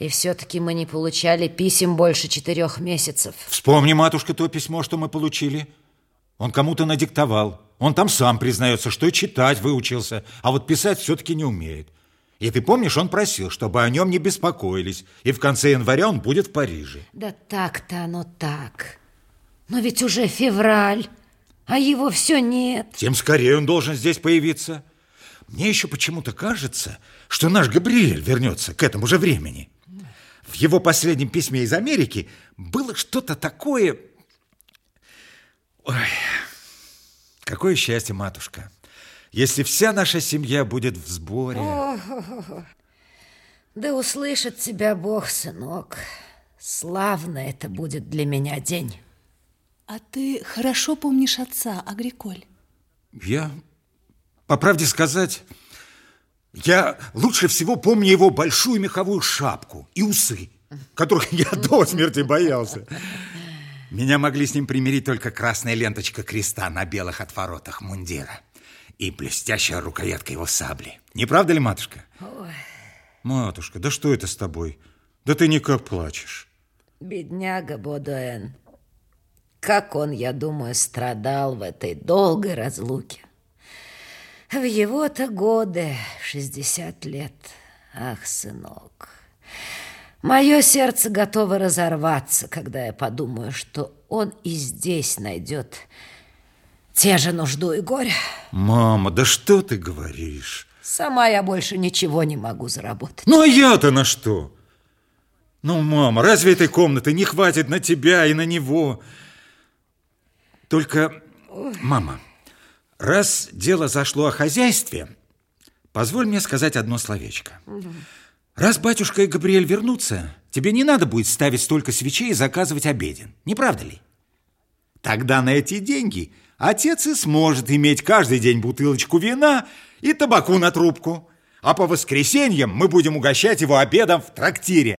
И все-таки мы не получали писем больше четырех месяцев. Вспомни, матушка, то письмо, что мы получили. Он кому-то надиктовал. Он там сам признается, что читать выучился, а вот писать все-таки не умеет. И ты помнишь, он просил, чтобы о нем не беспокоились, и в конце января он будет в Париже. Да так-то оно так. Но ведь уже февраль, а его все нет. Тем скорее он должен здесь появиться. Мне еще почему-то кажется, что наш Габриэль вернется к этому же времени. В его последнем письме из Америки было что-то такое... Ой, какое счастье, матушка, если вся наша семья будет в сборе. О, да услышит тебя Бог, сынок. Славно это будет для меня день. А ты хорошо помнишь отца, Агриколь? Я, по правде сказать, я лучше всего помню его большую меховую шапку и усы, которых я до смерти боялся. Меня могли с ним примирить только красная ленточка креста на белых отворотах мундира и блестящая рукоятка его сабли. Не правда ли, матушка? Ой. Матушка, да что это с тобой? Да ты никак плачешь. Бедняга Бодуэн. Как он, я думаю, страдал в этой долгой разлуке. В его-то годы, 60 лет. Ах, сынок, мое сердце готово разорваться, когда я подумаю, что он и здесь найдет те же нужду и горе. Мама, да что ты говоришь? Сама я больше ничего не могу заработать. Ну, а я-то на что? Ну, мама, разве этой комнаты не хватит на тебя и на него? Только, мама, раз дело зашло о хозяйстве, позволь мне сказать одно словечко. Раз батюшка и Габриэль вернутся, тебе не надо будет ставить столько свечей и заказывать обеден. Не правда ли? Тогда на эти деньги отец и сможет иметь каждый день бутылочку вина и табаку на трубку. А по воскресеньям мы будем угощать его обедом в трактире.